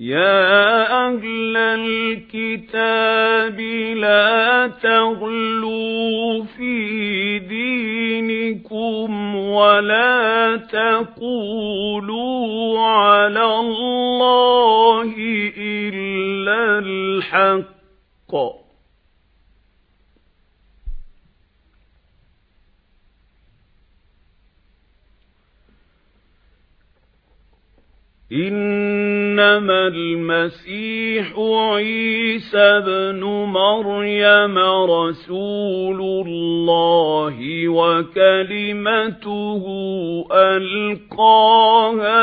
يَا أَهْلَ الْكِتَابِ لَا تَغْلُوا فِي دِينِكُمْ وَلَا تَقُولُوا عَلَى اللَّهِ إِلَّا الْحَقَّ. إِنَّمَا الْمَسِيحُ عِيسَى بْنُ مَرْيَمَ رَسُولُ اللَّهِ وَكَلِمَتُهُ أَلْقَاهَا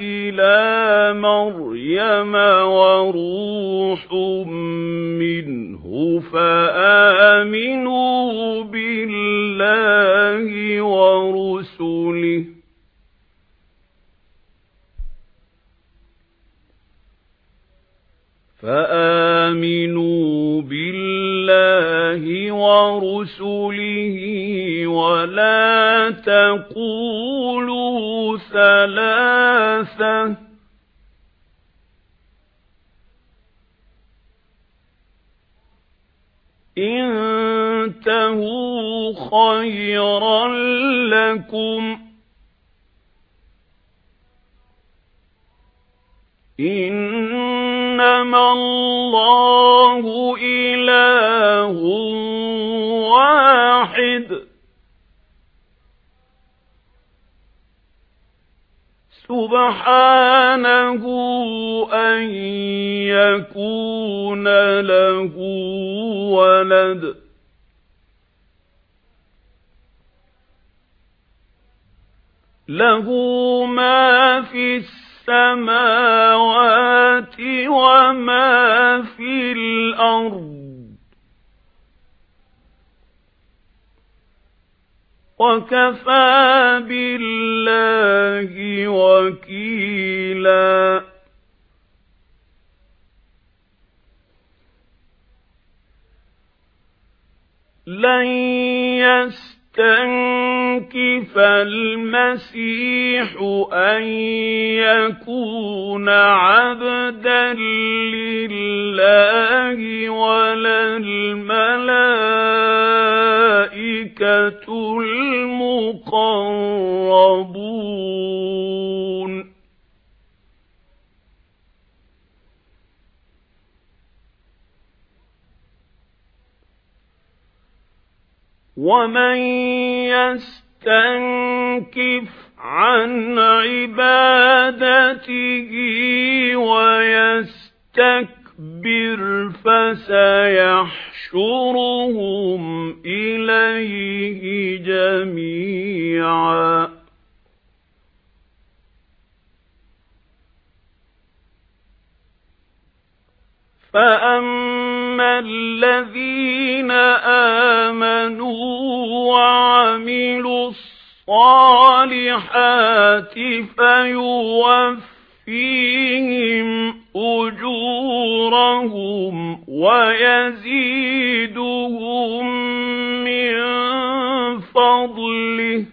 إِلَى مَرْيَمَ وَرُوحٌ فآمنوا بالله ورسله ولا تقولوا ثلاثة انتهوا خيرا لكم إن إِنَّمَا اللَّهُ إِلَٰهٌ وَاحِدٌ. سُبْحَانَهُ أَن يَكُونَ لَهُ وَلَدٌ. لَهُ مَا فِي السَّمَاوَاتِ السَّمَاوَاتِ وَمَا فِي الْأَرْضِ. وَكَفَى بِاللَّهِ وَكِيلًا. لَن يَسْتَنكِفَ الْمَسِيحُ أَن يَكُونَ عَبْدًا لِّلَّهِ وَلَا الْمَلَائِكَةُ الْمُقَرَّبُونَ. وَمَن يَسْتَنكِفْ عَن عِبَادَتِهِ وَيَسْتَكْبِرْ فَسَيَحْشُرُهُمْ إِلَيْهِ جَمِيعًا. فَأَمَّا الَّذِينَ آمَنُوا وَعَمِلُوا الصَّالِحَاتِ فَيُوَفِّيهِمْ أُجُورَهُمْ وَيَزِيدُهُم مِّن فَضْلِهِ.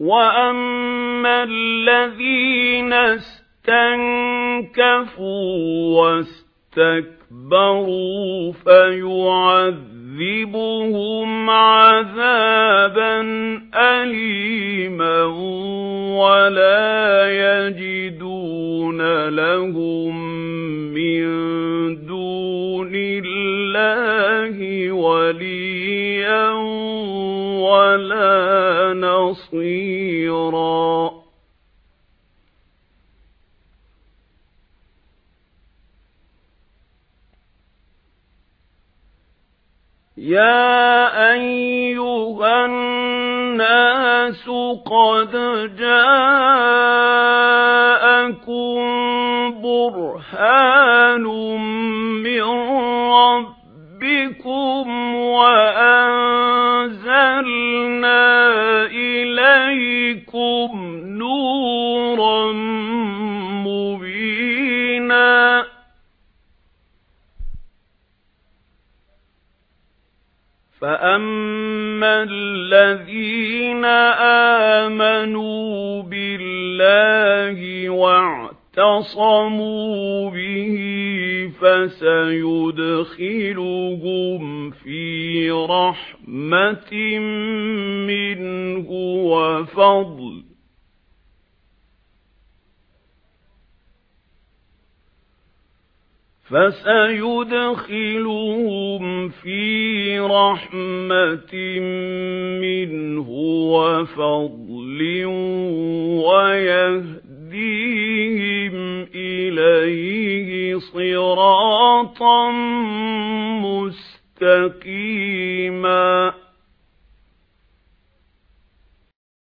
وَأَمَّا الَّذِينَ اسْتَنكَفُوا وَاسْتَكْبَرُوا فَيُعَذِّبُهُمْ عَذَابًا أَلِيمًا وَلَا يَجِدُونَ لَهُم مِّن دُونِ اللَّهِ وَلِيًّا وَلَا نَصِيرًا يَا أَيُّهَا النَّاسُ قَدْ جَاءَكُم بُرْهَانٌ مِّن رَّبِّكُمْ وَأَنزَلْنَا فَأَمَّا الَّذِينَ آمَنُوا بِاللَّهِ وَاعْتَصَمُوا بِهِ فَسَيُدْخِلُهُمْ فِي رَحْمَةٍ مِّنْهُ وَفَضْلٍ فَسَيُدْخِلُهُمْ فِي رَحْمَةٍ مِّنْهُ وَفَضْلٍ وَيَهْدِيهِمْ إِلَيْهِ صِرَاطًا